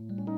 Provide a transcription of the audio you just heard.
you